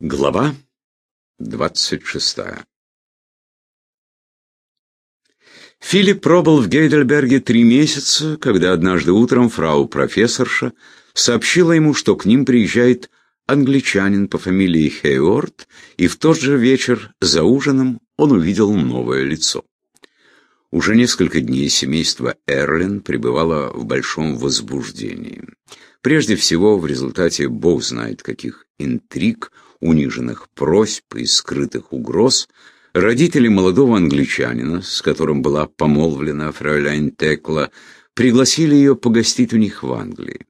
Глава 26 Филипп пробыл в Гейдельберге три месяца, когда однажды утром фрау-профессорша сообщила ему, что к ним приезжает англичанин по фамилии Хейворд, и в тот же вечер за ужином он увидел новое лицо. Уже несколько дней семейство Эрлин пребывало в большом возбуждении. Прежде всего, в результате бог знает каких интриг, униженных просьб и скрытых угроз, родители молодого англичанина, с которым была помолвлена фройляйн Текла, пригласили ее погостить у них в Англии.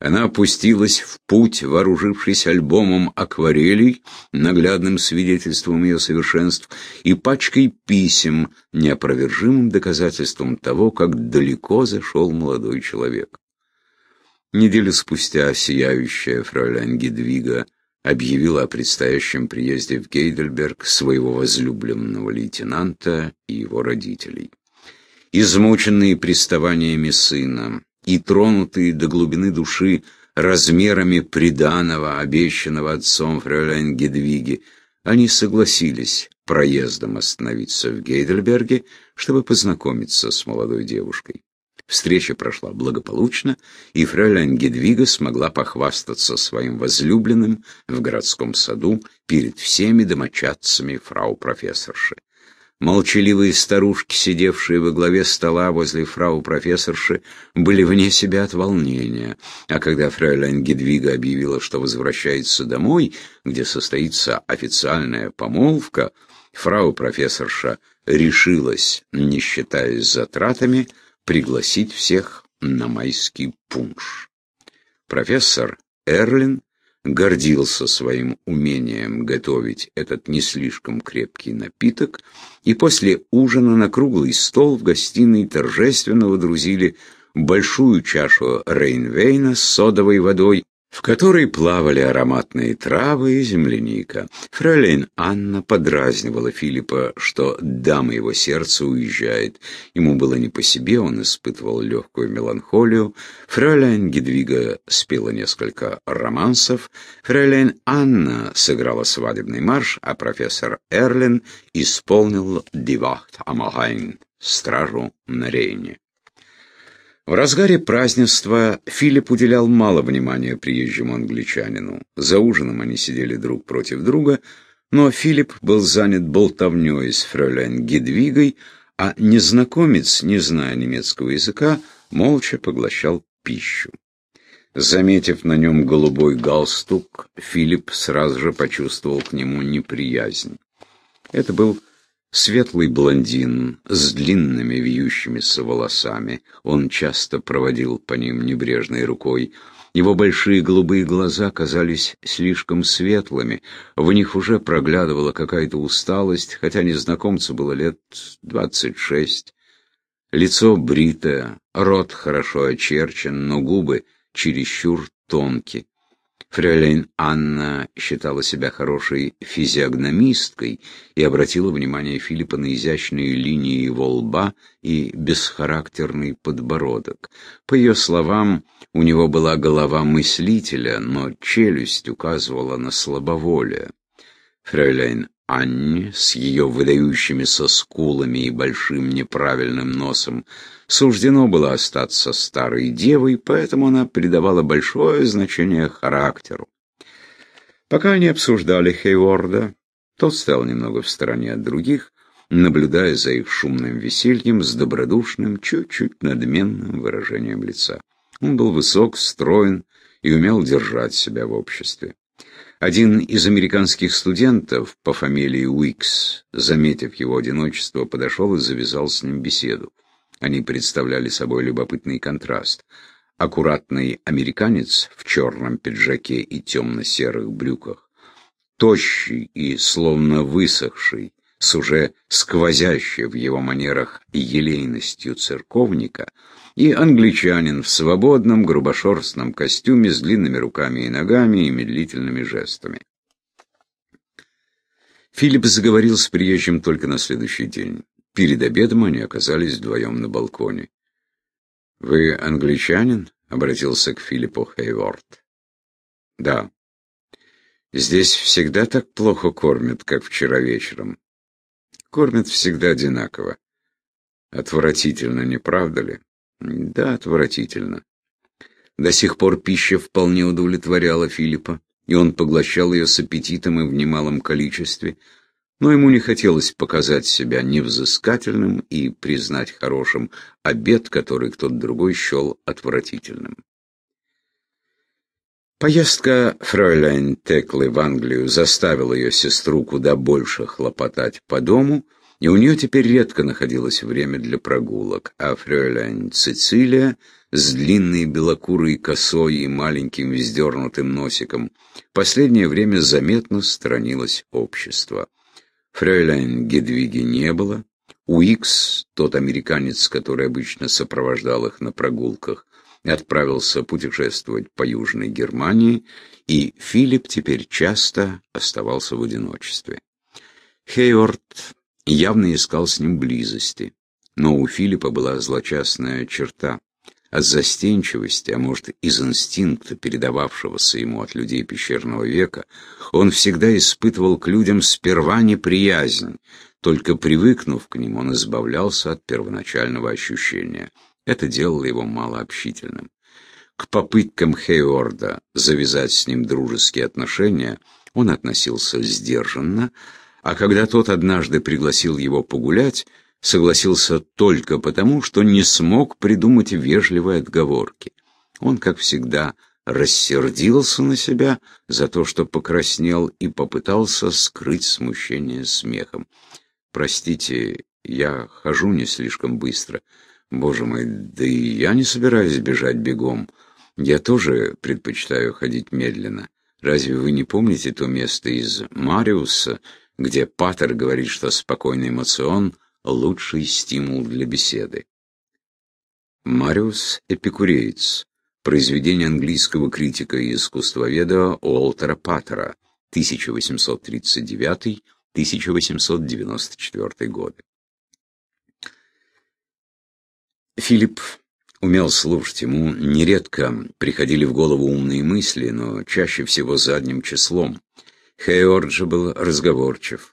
Она опустилась в путь, вооружившись альбомом акварелей, наглядным свидетельством ее совершенств, и пачкой писем, неопровержимым доказательством того, как далеко зашел молодой человек. Неделю спустя сияющая фройляйн Гедвига объявила о предстоящем приезде в Гейдельберг своего возлюбленного лейтенанта и его родителей. Измученные приставаниями сына и тронутые до глубины души размерами приданого, обещанного отцом фройляйн Гедвиги, они согласились проездом остановиться в Гейдельберге, чтобы познакомиться с молодой девушкой. Встреча прошла благополучно, и фрейлин Гедвига смогла похвастаться своим возлюбленным в городском саду перед всеми домочадцами фрау-профессорши. Молчаливые старушки, сидевшие во главе стола возле фрау-профессорши, были вне себя от волнения, а когда фрейлин Гедвига объявила, что возвращается домой, где состоится официальная помолвка, фрау-профессорша решилась, не считаясь затратами, пригласить всех на майский пунш. Профессор Эрлин гордился своим умением готовить этот не слишком крепкий напиток, и после ужина на круглый стол в гостиной торжественно водрузили большую чашу рейнвейна с содовой водой в которой плавали ароматные травы и земляника. Фролейн Анна подразнивала Филиппа, что дама его сердца уезжает. Ему было не по себе, он испытывал легкую меланхолию. Фройляйн Гедвига спела несколько романсов. Фройляйн Анна сыграла свадебный марш, а профессор Эрлин исполнил «Die Wacht am Rhein» — «Стражу на Рейне». В разгаре празднества Филипп уделял мало внимания приезжему англичанину. За ужином они сидели друг против друга, но Филипп был занят болтовнёй с фройляйн Гедвигой, а незнакомец, не зная немецкого языка, молча поглощал пищу. Заметив на нем голубой галстук, Филипп сразу же почувствовал к нему неприязнь. Это был Светлый блондин с длинными вьющимися волосами. Он часто проводил по ним небрежной рукой. Его большие голубые глаза казались слишком светлыми. В них уже проглядывала какая-то усталость, хотя незнакомцу было лет двадцать шесть. Лицо бритое, рот хорошо очерчен, но губы чересчур тонкие. Фрейлейн Анна считала себя хорошей физиогномисткой и обратила внимание Филиппа на изящные линии его лба и бесхарактерный подбородок. По ее словам, у него была голова мыслителя, но челюсть указывала на слабоволие. Фрейлейн Анне с ее выдающимися скулами и большим неправильным носом суждено было остаться старой девой, поэтому она придавала большое значение характеру. Пока они обсуждали Хейворда, тот стоял немного в стороне от других, наблюдая за их шумным весельем с добродушным, чуть-чуть надменным выражением лица. Он был высок, строен и умел держать себя в обществе. Один из американских студентов по фамилии Уикс, заметив его одиночество, подошел и завязал с ним беседу. Они представляли собой любопытный контраст. Аккуратный американец в черном пиджаке и темно-серых брюках, тощий и словно высохший, с уже сквозящей в его манерах елейностью церковника, и англичанин в свободном грубошерстном костюме с длинными руками и ногами и медлительными жестами. Филипп заговорил с приезжим только на следующий день. Перед обедом они оказались вдвоем на балконе. «Вы англичанин?» — обратился к Филиппу Хейворд. «Да». Здесь всегда так плохо кормят, как вчера вечером. Кормят всегда одинаково. Отвратительно, не правда ли? Да, отвратительно. До сих пор пища вполне удовлетворяла Филиппа, и он поглощал ее с аппетитом и в немалом количестве, но ему не хотелось показать себя невзыскательным и признать хорошим обед, который кто-то другой счел отвратительным. Поездка фройляйн Теклы в Англию заставила ее сестру куда больше хлопотать по дому, и у нее теперь редко находилось время для прогулок, а фройляйн Цицилия с длинной белокурой косой и маленьким вздернутым носиком последнее время заметно сторонилась общества. Фройляйн Гедвиги не было, Уикс, тот американец, который обычно сопровождал их на прогулках, отправился путешествовать по Южной Германии, и Филипп теперь часто оставался в одиночестве. Хейорд явно искал с ним близости, но у Филиппа была злочастная черта. От застенчивости, а может из инстинкта, передававшегося ему от людей пещерного века, он всегда испытывал к людям сперва неприязнь, только привыкнув к ним, он избавлялся от первоначального ощущения. Это делало его малообщительным. К попыткам Хейорда завязать с ним дружеские отношения он относился сдержанно, а когда тот однажды пригласил его погулять, согласился только потому, что не смог придумать вежливой отговорки. Он, как всегда, рассердился на себя за то, что покраснел, и попытался скрыть смущение смехом. «Простите, я хожу не слишком быстро. Боже мой, да и я не собираюсь бежать бегом. Я тоже предпочитаю ходить медленно. Разве вы не помните то место из Мариуса, где Паттер говорит, что спокойный эмоцион — лучший стимул для беседы? Мариус — эпикуреец. Произведение английского критика и искусствоведа Уолтера Паттера, 1839-1894 годы. Филипп умел слушать, ему нередко приходили в голову умные мысли, но чаще всего задним числом. Хейорджи был разговорчив.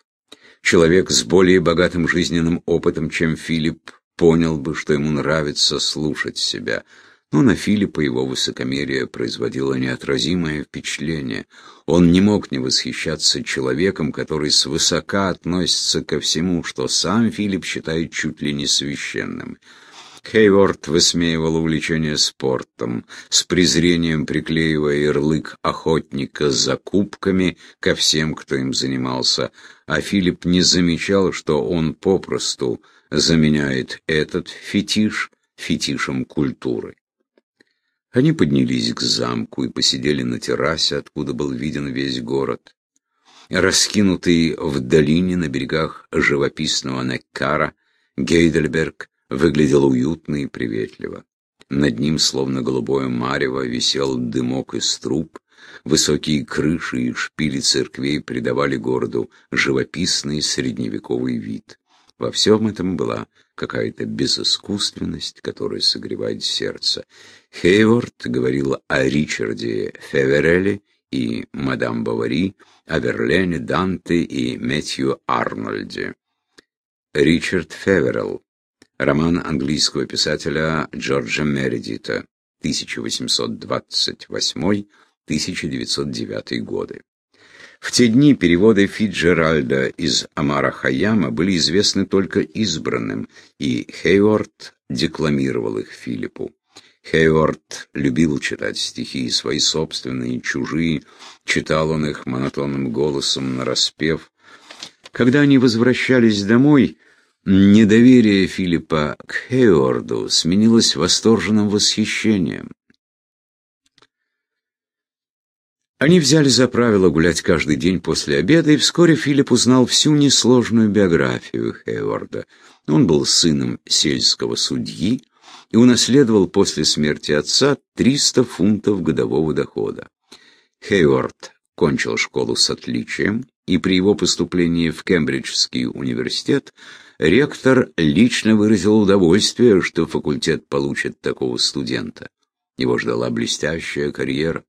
Человек с более богатым жизненным опытом, чем Филипп, понял бы, что ему нравится слушать себя. Но на Филиппа его высокомерие производило неотразимое впечатление. Он не мог не восхищаться человеком, который свысока относится ко всему, что сам Филипп считает чуть ли не священным. Хейворд высмеивал увлечение спортом, с презрением приклеивая ярлык охотника за кубками ко всем, кто им занимался, а Филипп не замечал, что он попросту заменяет этот фетиш фетишем культуры. Они поднялись к замку и посидели на террасе, откуда был виден весь город. Раскинутый в долине на берегах живописного Неккара, Гейдельберг выглядел уютно и приветливо. Над ним, словно голубое марево, висел дымок из труб, высокие крыши и шпили церквей придавали городу живописный средневековый вид. Во всем этом была какая-то безыскусственность, которая согревает сердце. Хейворд говорил о Ричарде Февереле и мадам Бавари, о Верлене, Данте и Мэтью Арнольде. Ричард Феверелл Роман английского писателя Джорджа Мередита, 1828-1909 годы. В те дни переводы Фиджеральда из Амара Хаяма были известны только избранным, и Хейворд декламировал их Филиппу. Хейворд любил читать стихи, свои собственные, чужие, читал он их монотонным голосом нараспев. Когда они возвращались домой, Недоверие Филиппа к Хейорду сменилось восторженным восхищением. Они взяли за правило гулять каждый день после обеда, и вскоре Филипп узнал всю несложную биографию Хейворда. Он был сыном сельского судьи и унаследовал после смерти отца 300 фунтов годового дохода. Хейворд кончил школу с отличием, и при его поступлении в Кембриджский университет Ректор лично выразил удовольствие, что факультет получит такого студента. Его ждала блестящая карьера.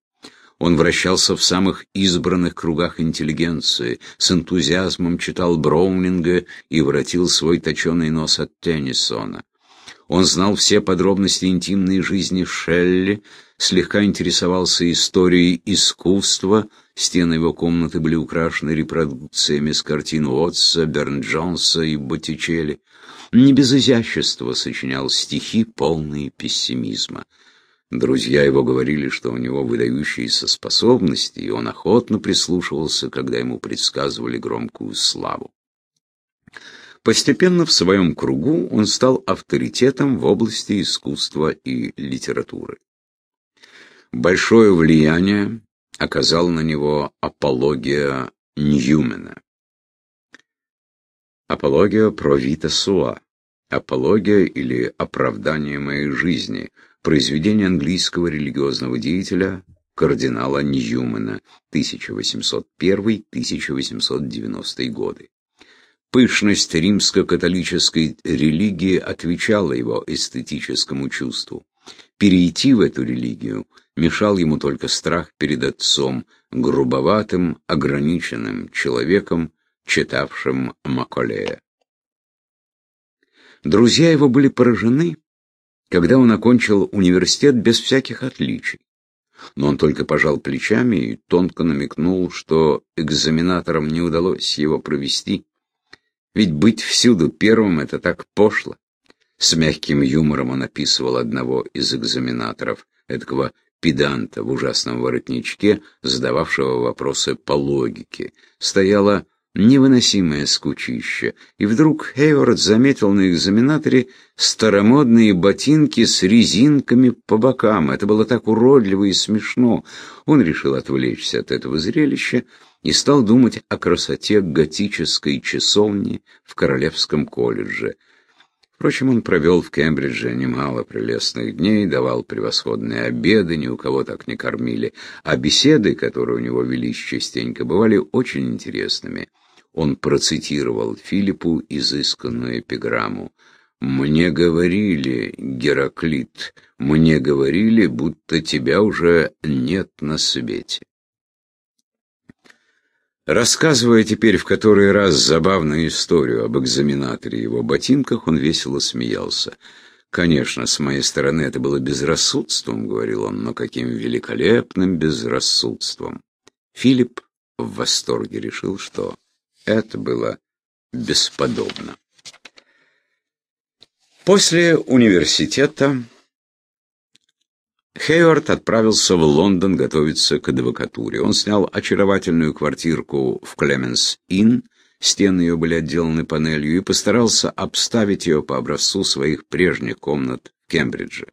Он вращался в самых избранных кругах интеллигенции, с энтузиазмом читал Броунинга и воротил свой точеный нос от Теннисона. Он знал все подробности интимной жизни Шелли, слегка интересовался историей искусства, стены его комнаты были украшены репродукциями с картин Уотса, Берн-Джонса и Боттичелли. Не без изящества сочинял стихи, полные пессимизма. Друзья его говорили, что у него выдающиеся способности, и он охотно прислушивался, когда ему предсказывали громкую славу. Постепенно в своем кругу он стал авторитетом в области искусства и литературы. Большое влияние оказал на него апология Ньюмена. Апология про Вита Суа. Апология или оправдание моей жизни – Произведение английского религиозного деятеля кардинала Ньюмана 1801-1890 годы. Пышность римско-католической религии отвечала его эстетическому чувству. Перейти в эту религию мешал ему только страх перед отцом, грубоватым, ограниченным человеком, читавшим Маколея. Друзья его были поражены, когда он окончил университет без всяких отличий. Но он только пожал плечами и тонко намекнул, что экзаменаторам не удалось его провести. Ведь быть всюду первым — это так пошло. С мягким юмором он описывал одного из экзаменаторов, этого педанта в ужасном воротничке, задававшего вопросы по логике. Стояла невыносимое скучище, и вдруг Хейвард заметил на экзаменаторе старомодные ботинки с резинками по бокам. Это было так уродливо и смешно. Он решил отвлечься от этого зрелища и стал думать о красоте готической часовни в Королевском колледже. Впрочем, он провел в Кембридже немало прелестных дней, давал превосходные обеды, ни у кого так не кормили, а беседы, которые у него велись частенько, бывали очень интересными он процитировал Филиппу изысканную эпиграмму. «Мне говорили, Гераклит, мне говорили, будто тебя уже нет на свете». Рассказывая теперь в который раз забавную историю об экзаменаторе и его ботинках, он весело смеялся. «Конечно, с моей стороны это было безрассудством», — говорил он, — «но каким великолепным безрассудством». Филипп в восторге решил, что это было бесподобно. После университета Хейвард отправился в Лондон готовиться к адвокатуре. Он снял очаровательную квартирку в Клеменс-Инн, стены ее были отделаны панелью, и постарался обставить ее по образцу своих прежних комнат в Кембридже.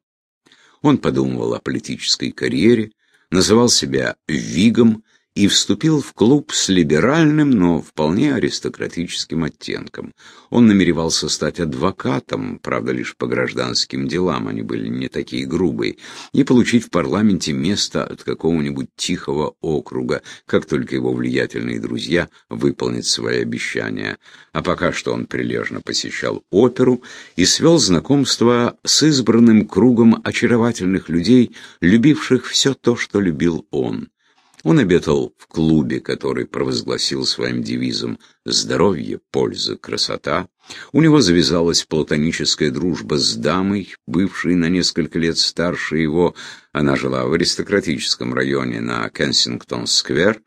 Он подумывал о политической карьере, называл себя Вигом и вступил в клуб с либеральным, но вполне аристократическим оттенком. Он намеревался стать адвокатом, правда, лишь по гражданским делам, они были не такие грубые, и получить в парламенте место от какого-нибудь тихого округа, как только его влиятельные друзья выполнят свои обещания. А пока что он прилежно посещал оперу и свел знакомство с избранным кругом очаровательных людей, любивших все то, что любил он. Он обедал в клубе, который провозгласил своим девизом «Здоровье, польза, красота». У него завязалась платоническая дружба с дамой, бывшей на несколько лет старше его. Она жила в аристократическом районе на Кенсингтон-сквер,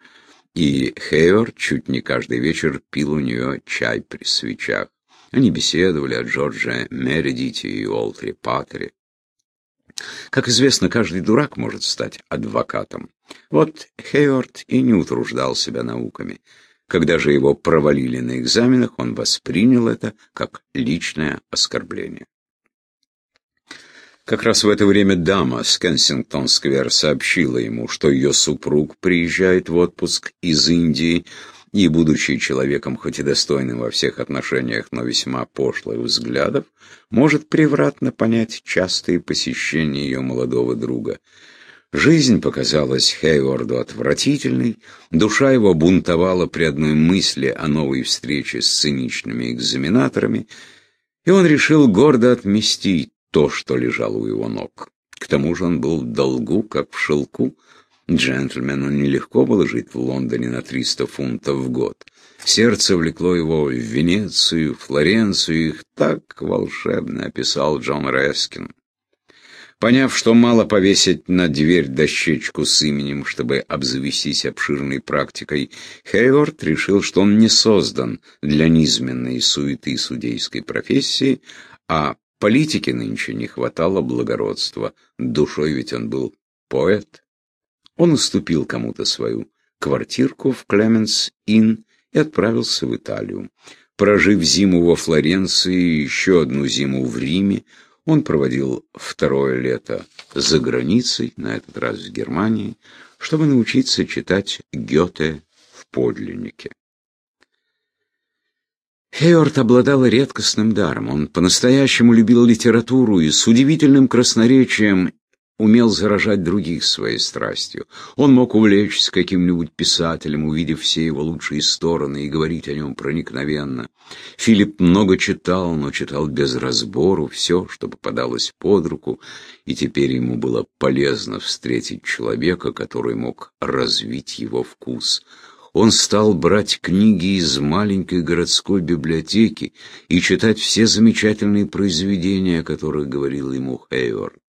и Хейвер чуть не каждый вечер пил у нее чай при свечах. Они беседовали о Джордже Мередите и Уолтере Паттере. Как известно, каждый дурак может стать адвокатом. Вот Хейвард и не утруждал себя науками. Когда же его провалили на экзаменах, он воспринял это как личное оскорбление. Как раз в это время дама с Кенсингтон-сквер сообщила ему, что ее супруг приезжает в отпуск из Индии, и, будучи человеком, хоть и достойным во всех отношениях, но весьма пошлых взглядов, может превратно понять частые посещения ее молодого друга. Жизнь показалась Хейворду отвратительной, душа его бунтовала при одной мысли о новой встрече с циничными экзаменаторами, и он решил гордо отместить то, что лежало у его ног. К тому же он был в долгу, как в шелку, Джентльмену нелегко было жить в Лондоне на 300 фунтов в год. Сердце влекло его в Венецию, Флоренцию, их так волшебно описал Джон Рескин. Поняв, что мало повесить на дверь дощечку с именем, чтобы обзавестись обширной практикой, Хейворд решил, что он не создан для низменной суеты судейской профессии, а политике нынче не хватало благородства, душой ведь он был поэт. Он уступил кому-то свою квартирку в Клеменс-Инн и отправился в Италию. Прожив зиму во Флоренции и еще одну зиму в Риме, он проводил второе лето за границей, на этот раз в Германии, чтобы научиться читать Гёте в подлиннике. Хейорт обладал редкостным даром. Он по-настоящему любил литературу и с удивительным красноречием умел заражать других своей страстью. Он мог увлечься каким-нибудь писателем, увидев все его лучшие стороны, и говорить о нем проникновенно. Филипп много читал, но читал без разбору все, что попадалось под руку, и теперь ему было полезно встретить человека, который мог развить его вкус. Он стал брать книги из маленькой городской библиотеки и читать все замечательные произведения, о которых говорил ему Хейвард.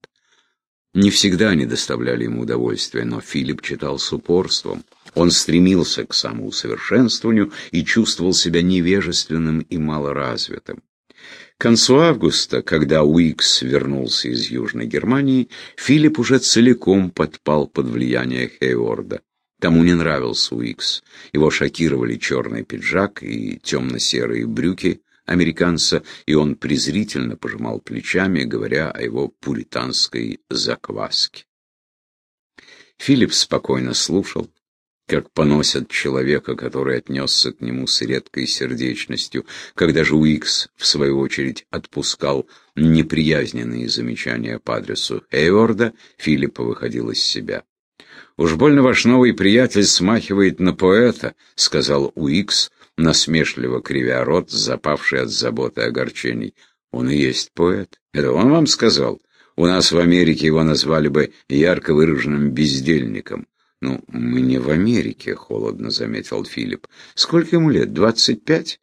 Не всегда они доставляли ему удовольствие, но Филипп читал с упорством. Он стремился к самоусовершенствованию и чувствовал себя невежественным и малоразвитым. К концу августа, когда Уикс вернулся из Южной Германии, Филипп уже целиком подпал под влияние Хейворда. Тому не нравился Уикс. Его шокировали черный пиджак и темно-серые брюки американца, и он презрительно пожимал плечами, говоря о его пуританской закваске. Филипп спокойно слушал, как поносят человека, который отнесся к нему с редкой сердечностью, когда же Уикс, в свою очередь, отпускал неприязненные замечания по адресу Эйворда, Филиппа выходил из себя. «Уж больно ваш новый приятель смахивает на поэта», — сказал Уикс, насмешливо кривя рот, запавший от заботы и огорчений. Он и есть поэт. Это он вам сказал? У нас в Америке его назвали бы ярко выраженным бездельником. «Ну, мы не в Америке», — холодно заметил Филипп. «Сколько ему лет? Двадцать пять?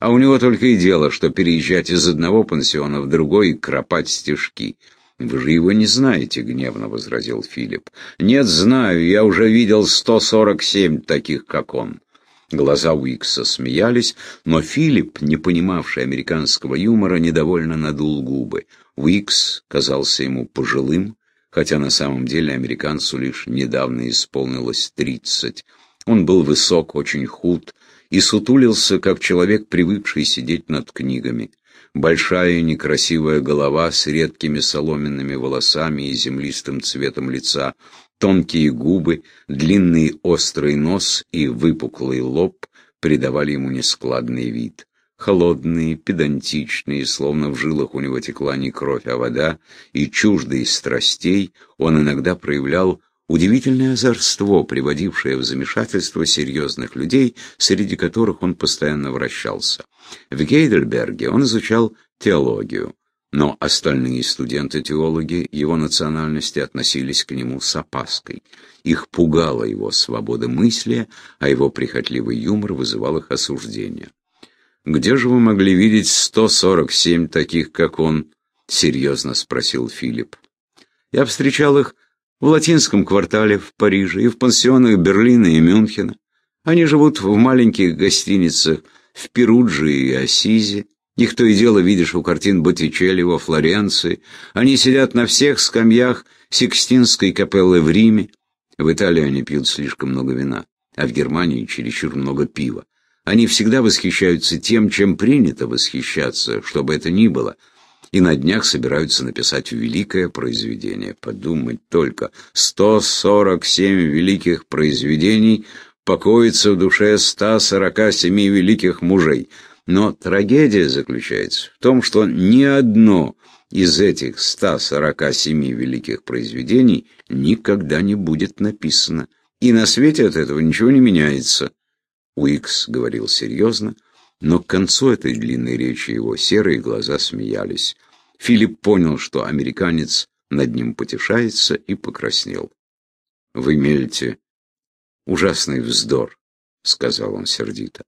А у него только и дело, что переезжать из одного пансиона в другой и кропать стежки». «Вы же его не знаете», — гневно возразил Филипп. «Нет, знаю, я уже видел сто сорок семь таких, как он. Глаза Уикса смеялись, но Филипп, не понимавший американского юмора, недовольно надул губы. Уикс казался ему пожилым, хотя на самом деле американцу лишь недавно исполнилось тридцать. Он был высок, очень худ и сутулился, как человек, привыкший сидеть над книгами. Большая некрасивая голова с редкими соломенными волосами и землистым цветом лица Тонкие губы, длинный острый нос и выпуклый лоб придавали ему нескладный вид. Холодные, педантичные, словно в жилах у него текла не кровь, а вода, и чуждый страстей, он иногда проявлял удивительное озорство, приводившее в замешательство серьезных людей, среди которых он постоянно вращался. В Гейдельберге он изучал теологию. Но остальные студенты-теологи его национальности относились к нему с опаской. Их пугала его свобода мысли, а его прихотливый юмор вызывал их осуждение. «Где же вы могли видеть 147 таких, как он?» — серьезно спросил Филипп. «Я встречал их в латинском квартале в Париже и в пансионах Берлина и Мюнхена. Они живут в маленьких гостиницах в Перудже и Ассизе. Их то и дело видишь у картин Боттичелли во Флоренции. Они сидят на всех скамьях Сикстинской капеллы в Риме. В Италии они пьют слишком много вина, а в Германии чересчур много пива. Они всегда восхищаются тем, чем принято восхищаться, что бы это ни было, и на днях собираются написать великое произведение. Подумать только, 147 великих произведений покоится в душе 147 великих мужей – но трагедия заключается в том, что ни одно из этих 147 великих произведений никогда не будет написано. И на свете от этого ничего не меняется. Уикс говорил серьезно, но к концу этой длинной речи его серые глаза смеялись. Филипп понял, что американец над ним потешается, и покраснел. Вы мелите ужасный вздор, сказал он сердито.